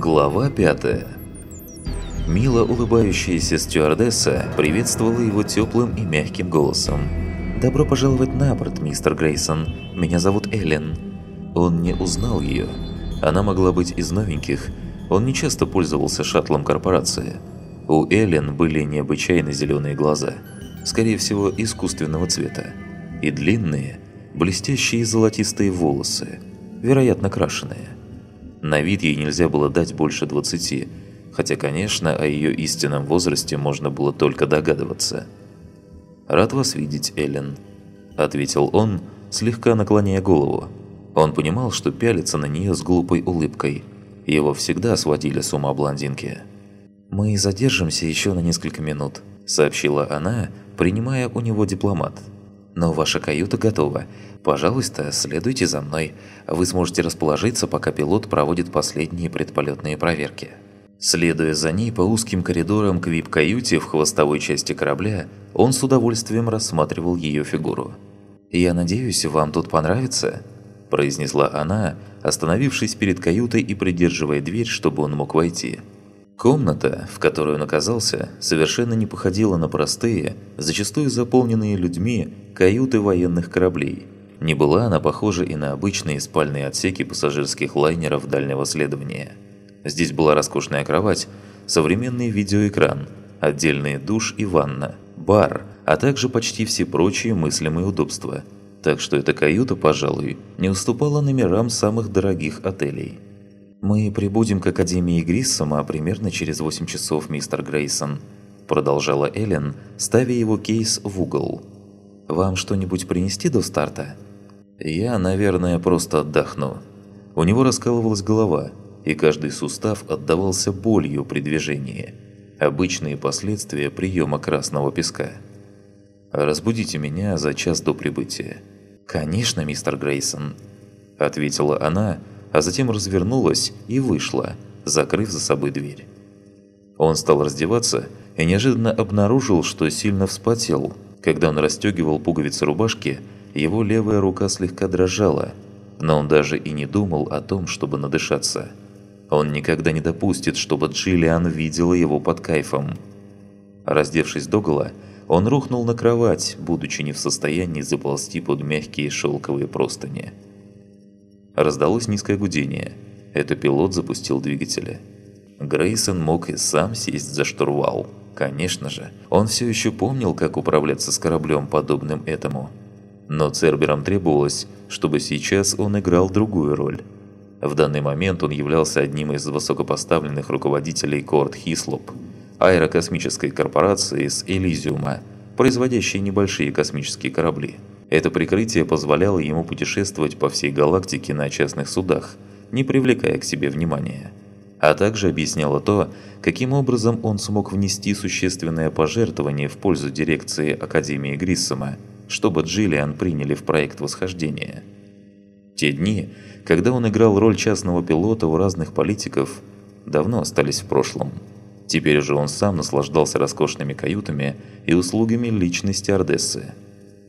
Глава 5 Мило улыбающаяся стюардесса приветствовала его теплым и мягким голосом. «Добро пожаловать на борт, мистер Грейсон. Меня зовут Эллен». Он не узнал ее. Она могла быть из новеньких. Он не часто пользовался шаттлом корпорации. У Эллен были необычайно зеленые глаза, скорее всего, искусственного цвета, и длинные, блестящие золотистые волосы, вероятно, крашеные. На вид ей нельзя было дать больше 20, хотя, конечно, о ее истинном возрасте можно было только догадываться. «Рад вас видеть, Эллен», – ответил он, слегка наклоняя голову. Он понимал, что пялится на нее с глупой улыбкой. Его всегда сводили с ума блондинки. «Мы задержимся еще на несколько минут», – сообщила она, принимая у него дипломат. «Но ваша каюта готова. Пожалуйста, следуйте за мной. Вы сможете расположиться, пока пилот проводит последние предполетные проверки». Следуя за ней по узким коридорам к вип-каюте в хвостовой части корабля, он с удовольствием рассматривал ее фигуру. «Я надеюсь, вам тут понравится?» – произнесла она, остановившись перед каютой и придерживая дверь, чтобы он мог войти. Комната, в которой он оказался, совершенно не походила на простые, зачастую заполненные людьми, каюты военных кораблей. Не была она похожа и на обычные спальные отсеки пассажирских лайнеров дальнего следования. Здесь была роскошная кровать, современный видеоэкран, отдельный душ и ванна, бар, а также почти все прочие мыслимые удобства. Так что эта каюта, пожалуй, не уступала номерам самых дорогих отелей. «Мы прибудем к Академии Гриссома примерно через 8 часов, мистер Грейсон», продолжала Эллен, ставя его кейс в угол. «Вам что-нибудь принести до старта?» «Я, наверное, просто отдохну». У него раскалывалась голова, и каждый сустав отдавался болью при движении. Обычные последствия приема красного песка. «Разбудите меня за час до прибытия». «Конечно, мистер Грейсон», – ответила она, – а затем развернулась и вышла, закрыв за собой дверь. Он стал раздеваться и неожиданно обнаружил, что сильно вспотел. Когда он расстегивал пуговицы рубашки, его левая рука слегка дрожала, но он даже и не думал о том, чтобы надышаться. Он никогда не допустит, чтобы Джиллиан видела его под кайфом. Раздевшись догола, он рухнул на кровать, будучи не в состоянии заползти под мягкие шелковые простыни. Раздалось низкое гудение. Это пилот запустил двигатели. Грейсон мог и сам сесть за штурвал. Конечно же, он все еще помнил, как управляться с кораблем, подобным этому. Но Церберам требовалось, чтобы сейчас он играл другую роль. В данный момент он являлся одним из высокопоставленных руководителей Корт Хислоп, аэрокосмической корпорации с Элизиума, производящей небольшие космические корабли. Это прикрытие позволяло ему путешествовать по всей галактике на частных судах, не привлекая к себе внимания. А также объясняло то, каким образом он смог внести существенное пожертвование в пользу дирекции Академии Гриссома, чтобы Джиллиан приняли в проект восхождения. Те дни, когда он играл роль частного пилота у разных политиков, давно остались в прошлом. Теперь же он сам наслаждался роскошными каютами и услугами личной стюардессы.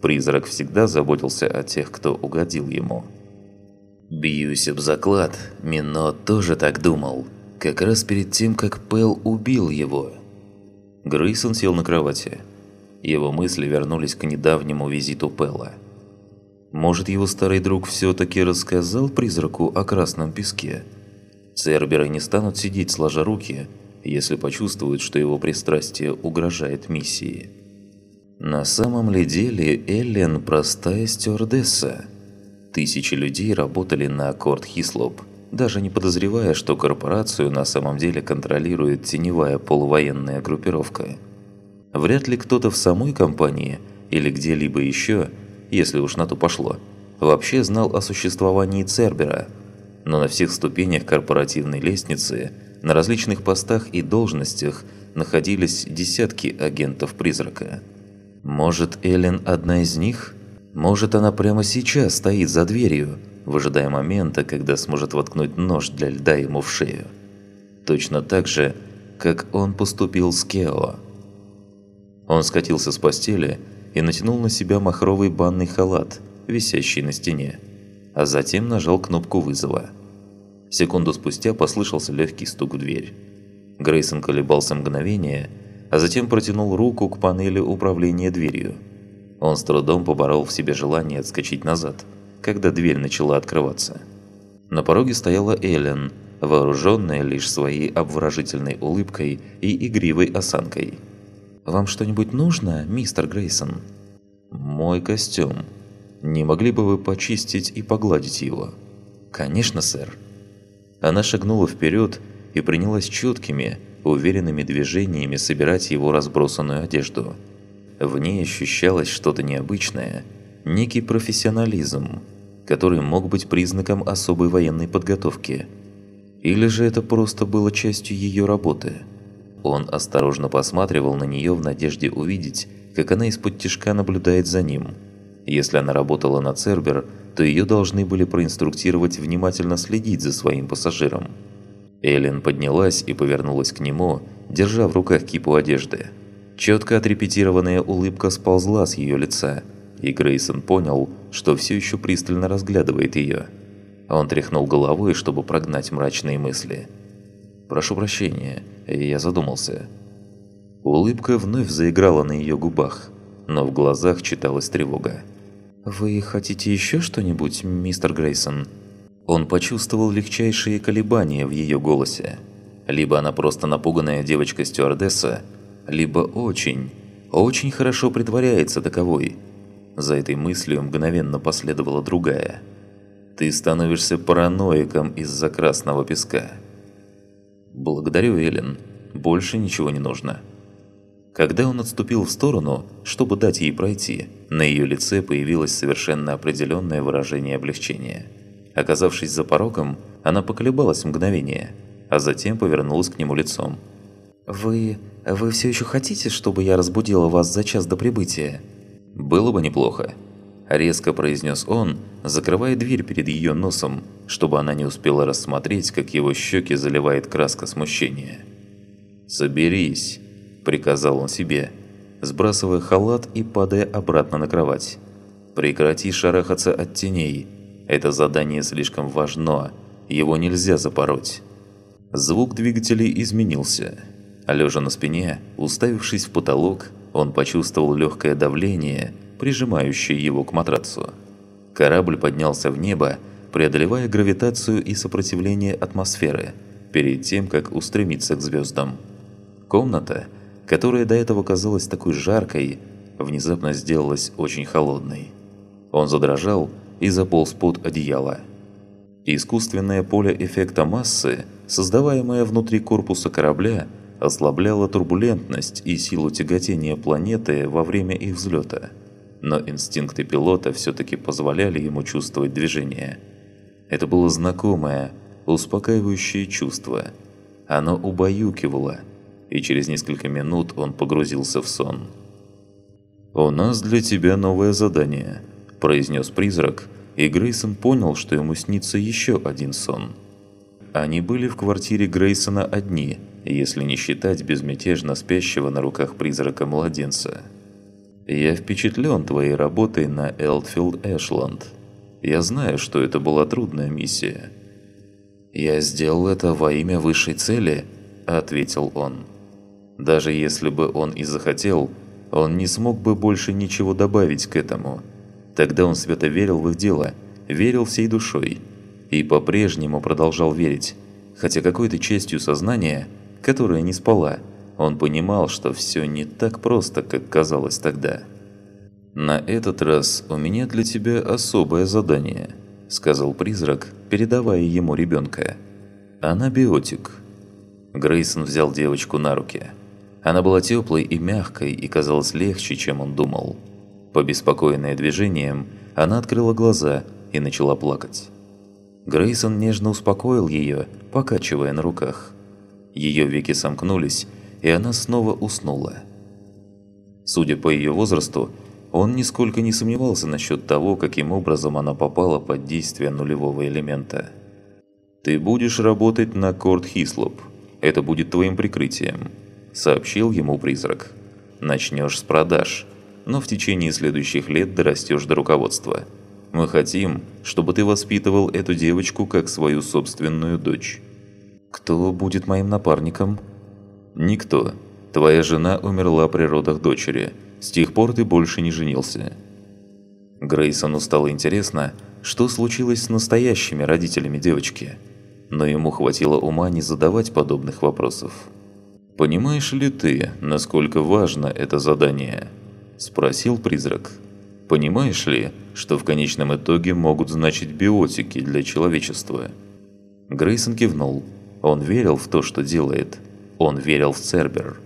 Призрак всегда заботился о тех, кто угодил ему. Бьюсь об заклад, Мино тоже так думал, как раз перед тем, как Пэл убил его. Грейсон сел на кровати. Его мысли вернулись к недавнему визиту Пэла. Может, его старый друг все-таки рассказал призраку о красном песке? Церберы не станут сидеть сложа руки, если почувствуют, что его пристрастие угрожает миссии. На самом ли деле Эллен простая стюардесса? Тысячи людей работали на Аккорд Хислоп, даже не подозревая, что корпорацию на самом деле контролирует теневая полувоенная группировка. Вряд ли кто-то в самой компании или где-либо еще, если уж на то пошло, вообще знал о существовании Цербера. Но на всех ступенях корпоративной лестницы, на различных постах и должностях находились десятки агентов-призрака – может, Эллен одна из них? Может, она прямо сейчас стоит за дверью, выжидая момента, когда сможет воткнуть нож для льда ему в шею. Точно так же, как он поступил с Кео. Он скатился с постели и натянул на себя махровый банный халат, висящий на стене, а затем нажал кнопку вызова. Секунду спустя послышался легкий стук в дверь. Грейсон колебался мгновение, а затем протянул руку к панели управления дверью. Он с трудом поборол в себе желание отскочить назад, когда дверь начала открываться. На пороге стояла Эллен, вооруженная лишь своей обворожительной улыбкой и игривой осанкой. «Вам что-нибудь нужно, мистер Грейсон?» «Мой костюм. Не могли бы вы почистить и погладить его?» «Конечно, сэр». Она шагнула вперед и принялась чуткими, уверенными движениями собирать его разбросанную одежду. В ней ощущалось что-то необычное, некий профессионализм, который мог быть признаком особой военной подготовки. Или же это просто было частью ее работы? Он осторожно посматривал на нее в надежде увидеть, как она из-под тишка наблюдает за ним. Если она работала на Цербер, то ее должны были проинструктировать внимательно следить за своим пассажиром. Эллен поднялась и повернулась к нему, держа в руках кипу одежды. Четко отрепетированная улыбка сползла с ее лица, и Грейсон понял, что все еще пристально разглядывает ее. Он тряхнул головой, чтобы прогнать мрачные мысли. «Прошу прощения, я задумался». Улыбка вновь заиграла на ее губах, но в глазах читалась тревога. «Вы хотите еще что-нибудь, мистер Грейсон?» Он почувствовал легчайшие колебания в ее голосе. Либо она просто напуганная девочка-стюардесса, либо очень, очень хорошо притворяется таковой. За этой мыслью мгновенно последовала другая. «Ты становишься параноиком из-за красного песка». «Благодарю, Эллен. Больше ничего не нужно». Когда он отступил в сторону, чтобы дать ей пройти, на ее лице появилось совершенно определенное выражение облегчения – Оказавшись за порогом, она поколебалась мгновение, а затем повернулась к нему лицом. «Вы... вы все еще хотите, чтобы я разбудила вас за час до прибытия?» «Было бы неплохо», – резко произнес он, закрывая дверь перед ее носом, чтобы она не успела рассмотреть, как его щеки заливает краска смущения. «Соберись», – приказал он себе, сбрасывая халат и падая обратно на кровать. «Прекрати шарахаться от теней» Это задание слишком важно, его нельзя запороть. Звук двигателей изменился. Лежа на спине, уставившись в потолок, он почувствовал легкое давление, прижимающее его к матрацу. Корабль поднялся в небо, преодолевая гравитацию и сопротивление атмосферы, перед тем, как устремиться к звездам. Комната, которая до этого казалась такой жаркой, внезапно сделалась очень холодной. Он задрожал, и заполз под одеяло. Искусственное поле эффекта массы, создаваемое внутри корпуса корабля, ослабляло турбулентность и силу тяготения планеты во время их взлета. Но инстинкты пилота все-таки позволяли ему чувствовать движение. Это было знакомое, успокаивающее чувство. Оно убаюкивало, и через несколько минут он погрузился в сон. «У нас для тебя новое задание», – произнес призрак, и Грейсон понял, что ему снится еще один сон. Они были в квартире Грейсона одни, если не считать безмятежно спящего на руках призрака младенца. «Я впечатлен твоей работой на Элтфилд Эшланд. Я знаю, что это была трудная миссия». «Я сделал это во имя высшей цели», – ответил он. Даже если бы он и захотел, он не смог бы больше ничего добавить к этому – Тогда он свято верил в их дело, верил всей душой. И по-прежнему продолжал верить, хотя какой-то частью сознания, которая не спала, он понимал, что все не так просто, как казалось тогда. «На этот раз у меня для тебя особое задание», – сказал призрак, передавая ему ребенка. «Она биотик». Грейсон взял девочку на руки. Она была теплой и мягкой и казалась легче, чем он думал. Побеспокоенная движением, она открыла глаза и начала плакать. Грейсон нежно успокоил ее, покачивая на руках. Ее веки сомкнулись, и она снова уснула. Судя по ее возрасту, он нисколько не сомневался насчет того, каким образом она попала под действие нулевого элемента. «Ты будешь работать на Корт Хислоп. Это будет твоим прикрытием», – сообщил ему призрак. «Начнешь с продаж» но в течение следующих лет дорастешь до руководства. Мы хотим, чтобы ты воспитывал эту девочку как свою собственную дочь». «Кто будет моим напарником?» «Никто. Твоя жена умерла при родах дочери. С тех пор ты больше не женился». Грейсону стало интересно, что случилось с настоящими родителями девочки, но ему хватило ума не задавать подобных вопросов. «Понимаешь ли ты, насколько важно это задание?» – спросил призрак. «Понимаешь ли, что в конечном итоге могут значить биотики для человечества?» Грейсон кивнул. Он верил в то, что делает. Он верил в Цербер.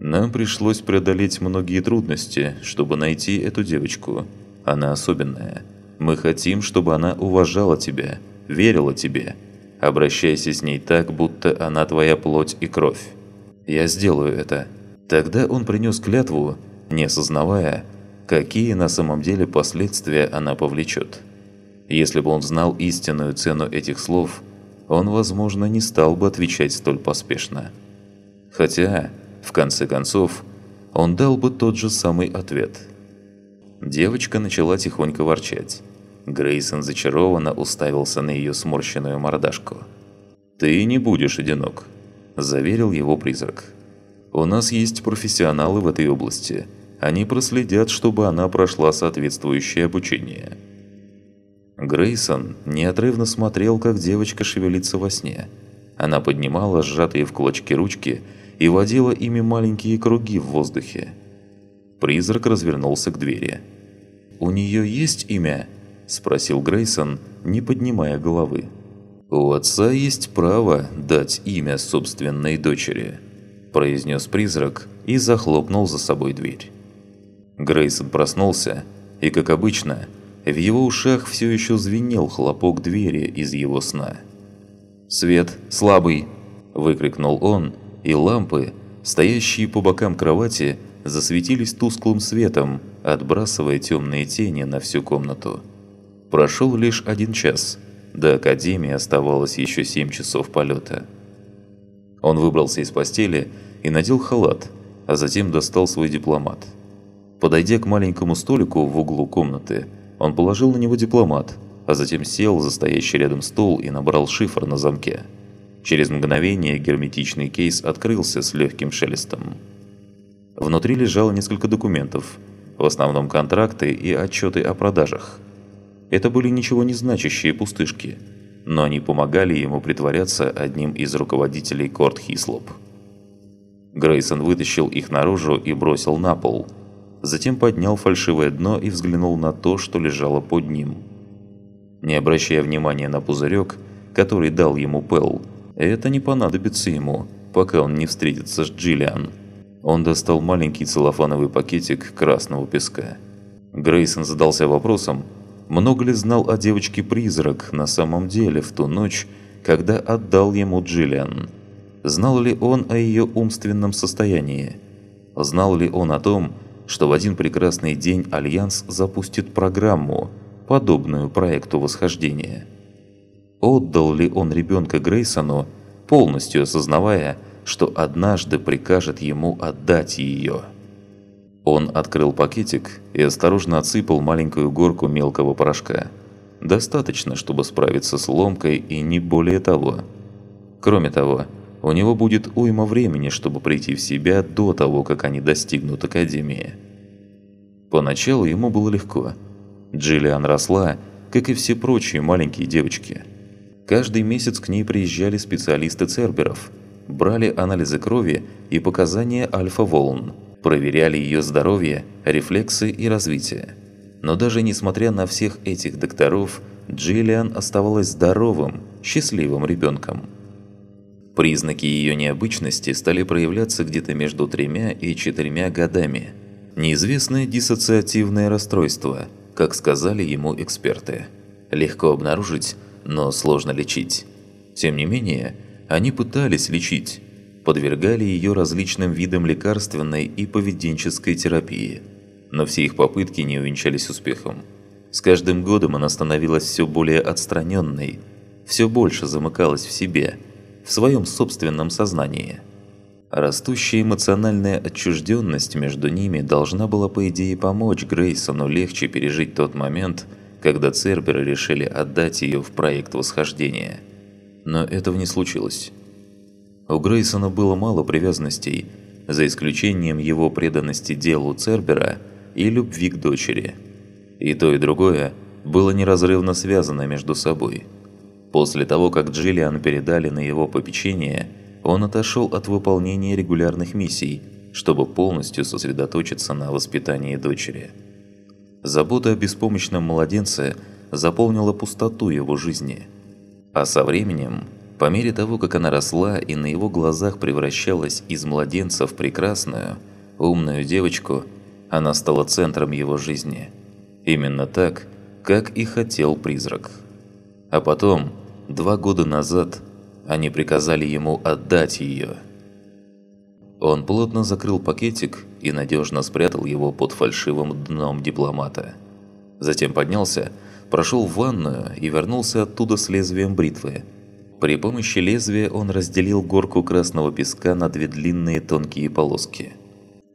«Нам пришлось преодолеть многие трудности, чтобы найти эту девочку. Она особенная. Мы хотим, чтобы она уважала тебя, верила тебе. Обращайся с ней так, будто она твоя плоть и кровь. Я сделаю это». Тогда он принес клятву, не осознавая, какие на самом деле последствия она повлечет. Если бы он знал истинную цену этих слов, он, возможно, не стал бы отвечать столь поспешно. Хотя, в конце концов, он дал бы тот же самый ответ. Девочка начала тихонько ворчать. Грейсон зачарованно уставился на ее сморщенную мордашку. «Ты не будешь одинок», – заверил его призрак. «У нас есть профессионалы в этой области. Они проследят, чтобы она прошла соответствующее обучение». Грейсон неотрывно смотрел, как девочка шевелится во сне. Она поднимала сжатые в кулачки ручки и водила ими маленькие круги в воздухе. Призрак развернулся к двери. «У нее есть имя?» – спросил Грейсон, не поднимая головы. «У отца есть право дать имя собственной дочери», – произнес призрак и захлопнул за собой дверь. Грейсон проснулся, и, как обычно, в его ушах все еще звенел хлопок двери из его сна. «Свет слабый!» – выкрикнул он, и лампы, стоящие по бокам кровати, засветились тусклым светом, отбрасывая темные тени на всю комнату. Прошел лишь один час – до Академии оставалось еще семь часов полета. Он выбрался из постели и надел халат, а затем достал свой дипломат. Подойдя к маленькому столику в углу комнаты, он положил на него дипломат, а затем сел за стоящий рядом стол и набрал шифр на замке. Через мгновение герметичный кейс открылся с легким шелестом. Внутри лежало несколько документов, в основном контракты и отчеты о продажах – это были ничего не значащие пустышки, но они помогали ему притворяться одним из руководителей Корт Хислоп. Грейсон вытащил их наружу и бросил на пол. Затем поднял фальшивое дно и взглянул на то, что лежало под ним. Не обращая внимания на пузырек, который дал ему Пел, это не понадобится ему, пока он не встретится с Джиллиан. Он достал маленький целлофановый пакетик красного песка. Грейсон задался вопросом, много ли знал о девочке-призрак на самом деле в ту ночь, когда отдал ему Джиллиан? Знал ли он о ее умственном состоянии? Знал ли он о том, что в один прекрасный день Альянс запустит программу, подобную проекту восхождения? Отдал ли он ребенка Грейсону, полностью осознавая, что однажды прикажет ему отдать ее? Он открыл пакетик и осторожно отсыпал маленькую горку мелкого порошка. Достаточно, чтобы справиться с ломкой и не более того. Кроме того, у него будет уйма времени, чтобы прийти в себя до того, как они достигнут Академии. Поначалу ему было легко. Джиллиан росла, как и все прочие маленькие девочки. Каждый месяц к ней приезжали специалисты Церберов, брали анализы крови и показания альфа-волн – проверяли ее здоровье, рефлексы и развитие. Но даже несмотря на всех этих докторов, Джиллиан оставалась здоровым, счастливым ребенком. Признаки ее необычности стали проявляться где-то между тремя и четырьмя годами. Неизвестное диссоциативное расстройство, как сказали ему эксперты. Легко обнаружить, но сложно лечить. Тем не менее, они пытались лечить, подвергали ее различным видам лекарственной и поведенческой терапии. Но все их попытки не увенчались успехом. С каждым годом она становилась все более отстраненной, все больше замыкалась в себе, в своем собственном сознании. Растущая эмоциональная отчужденность между ними должна была по идее помочь Грейсону легче пережить тот момент, когда Церберы решили отдать ее в проект восхождения. Но этого не случилось. У Грейсона было мало привязанностей, за исключением его преданности делу Цербера и любви к дочери. И то, и другое было неразрывно связано между собой. После того, как Джиллиан передали на его попечение, он отошел от выполнения регулярных миссий, чтобы полностью сосредоточиться на воспитании дочери. Забота о беспомощном младенце заполнила пустоту его жизни. А со временем, по мере того, как она росла и на его глазах превращалась из младенца в прекрасную, умную девочку, она стала центром его жизни. Именно так, как и хотел призрак. А потом, два года назад, они приказали ему отдать ее. Он плотно закрыл пакетик и надежно спрятал его под фальшивым дном дипломата. Затем поднялся, прошел в ванную и вернулся оттуда с лезвием бритвы. При помощи лезвия он разделил горку красного песка на две длинные тонкие полоски.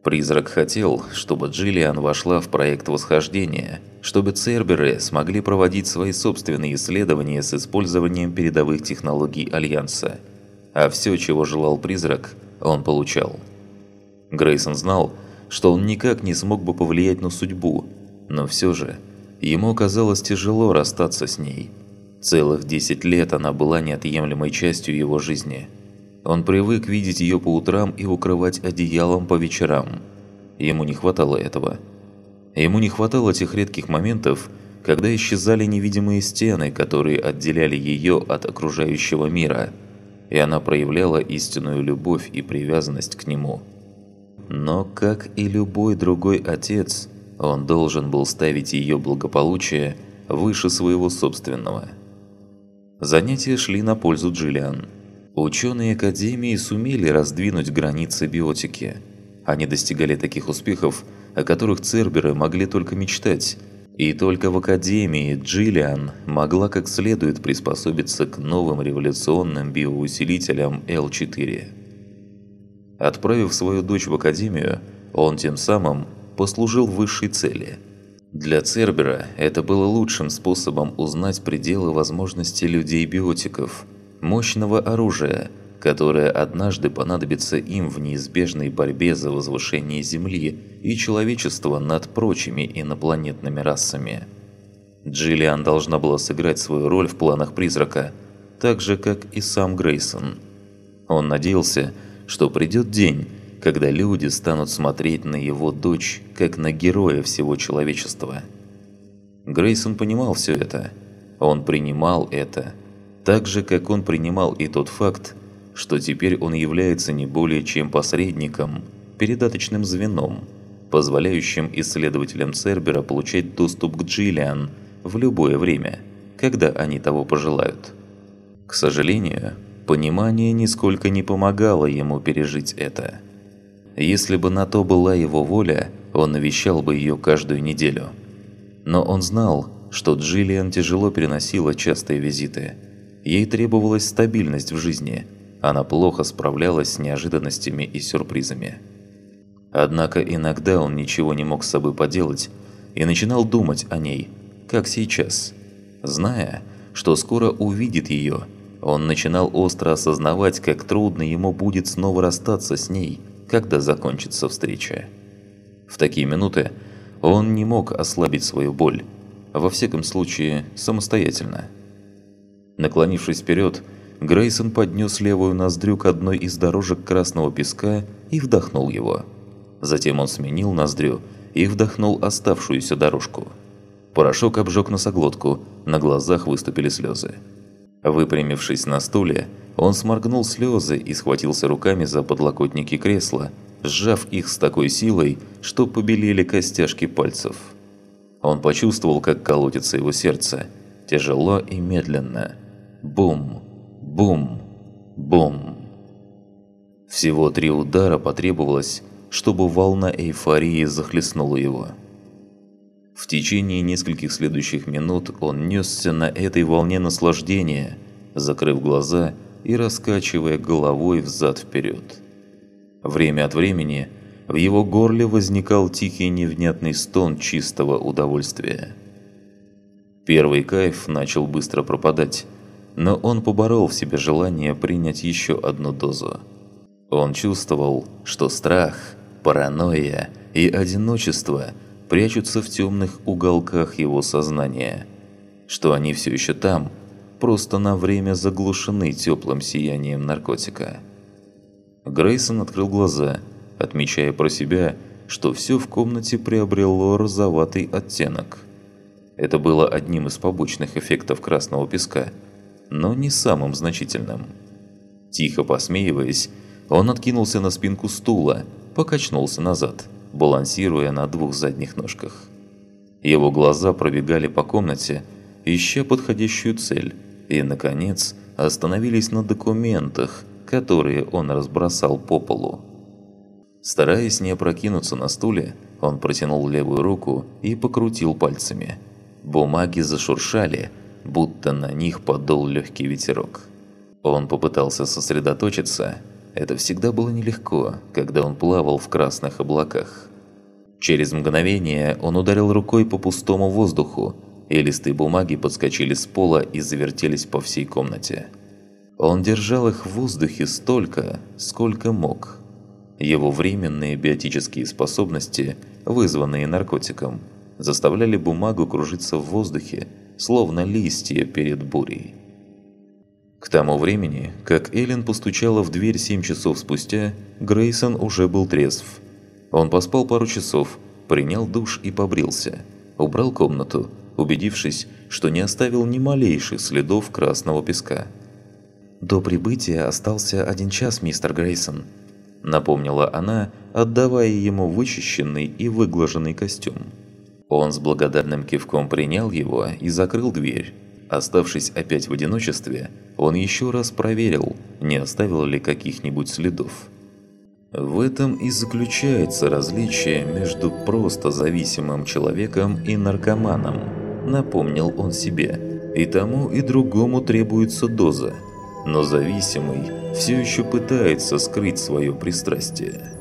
Призрак хотел, чтобы Джиллиан вошла в проект восхождения, чтобы Церберы смогли проводить свои собственные исследования с использованием передовых технологий Альянса. А все, чего желал призрак – он получал. Грейсон знал, что он никак не смог бы повлиять на судьбу, но все же ему казалось тяжело расстаться с ней. Целых 10 лет она была неотъемлемой частью его жизни. Он привык видеть ее по утрам и укрывать одеялом по вечерам. Ему не хватало этого. Ему не хватало тех редких моментов, когда исчезали невидимые стены, которые отделяли ее от окружающего мира – и она проявляла истинную любовь и привязанность к нему. Но, как и любой другой отец, он должен был ставить ее благополучие выше своего собственного. Занятия шли на пользу Джиллиан. Ученые Академии сумели раздвинуть границы биотики. Они достигали таких успехов, о которых Церберы могли только мечтать – и только в Академии Джиллиан могла как следует приспособиться к новым революционным биоусилителям L4. Отправив свою дочь в Академию, он тем самым послужил высшей цели. Для Цербера это было лучшим способом узнать пределы возможностей людей-биотиков, мощного оружия – которая однажды понадобится им в неизбежной борьбе за возвышение Земли и человечества над прочими инопланетными расами. Джиллиан должна была сыграть свою роль в планах призрака, так же, как и сам Грейсон. Он надеялся, что придет день, когда люди станут смотреть на его дочь, как на героя всего человечества. Грейсон понимал все это. Он принимал это. Так же, как он принимал и тот факт, что теперь он является не более чем посредником, передаточным звеном, позволяющим исследователям Цербера получать доступ к Джиллиан в любое время, когда они того пожелают. К сожалению, понимание нисколько не помогало ему пережить это. Если бы на то была его воля, он навещал бы ее каждую неделю. Но он знал, что Джиллиан тяжело переносила частые визиты. Ей требовалась стабильность в жизни – она плохо справлялась с неожиданностями и сюрпризами. Однако иногда он ничего не мог с собой поделать и начинал думать о ней, как сейчас. Зная, что скоро увидит ее, он начинал остро осознавать, как трудно ему будет снова расстаться с ней, когда закончится встреча. В такие минуты он не мог ослабить свою боль, во всяком случае самостоятельно. Наклонившись вперед, Грейсон поднес левую ноздрю к одной из дорожек красного песка и вдохнул его. Затем он сменил ноздрю и вдохнул оставшуюся дорожку. Порошок обжег носоглотку, на глазах выступили слезы. Выпрямившись на стуле, он сморгнул слезы и схватился руками за подлокотники кресла, сжав их с такой силой, что побелели костяшки пальцев. Он почувствовал, как колотится его сердце, тяжело и медленно. Бум! Бум! Бум! Всего три удара потребовалось, чтобы волна эйфории захлестнула его. В течение нескольких следующих минут он несся на этой волне наслаждения, закрыв глаза и раскачивая головой взад-вперед. Время от времени в его горле возникал тихий невнятный стон чистого удовольствия. Первый кайф начал быстро пропадать, но он поборол в себе желание принять еще одну дозу. Он чувствовал, что страх, паранойя и одиночество прячутся в темных уголках его сознания, что они все еще там, просто на время заглушены теплым сиянием наркотика. Грейсон открыл глаза, отмечая про себя, что все в комнате приобрело розоватый оттенок. Это было одним из побочных эффектов красного песка, но не самым значительным. Тихо посмеиваясь, он откинулся на спинку стула, покачнулся назад, балансируя на двух задних ножках. Его глаза пробегали по комнате, ища подходящую цель, и, наконец, остановились на документах, которые он разбросал по полу. Стараясь не опрокинуться на стуле, он протянул левую руку и покрутил пальцами. Бумаги зашуршали, будто на них подул легкий ветерок. Он попытался сосредоточиться. Это всегда было нелегко, когда он плавал в красных облаках. Через мгновение он ударил рукой по пустому воздуху, и листы бумаги подскочили с пола и завертелись по всей комнате. Он держал их в воздухе столько, сколько мог. Его временные биотические способности, вызванные наркотиком, заставляли бумагу кружиться в воздухе, словно листья перед бурей. К тому времени, как Эллен постучала в дверь 7 часов спустя, Грейсон уже был трезв. Он поспал пару часов, принял душ и побрился, убрал комнату, убедившись, что не оставил ни малейших следов красного песка. «До прибытия остался один час, мистер Грейсон», – напомнила она, отдавая ему вычищенный и выглаженный костюм. Он с благодарным кивком принял его и закрыл дверь. Оставшись опять в одиночестве, он еще раз проверил, не оставил ли каких-нибудь следов. В этом и заключается различие между просто зависимым человеком и наркоманом, напомнил он себе. И тому, и другому требуется доза – но зависимый все еще пытается скрыть свое пристрастие.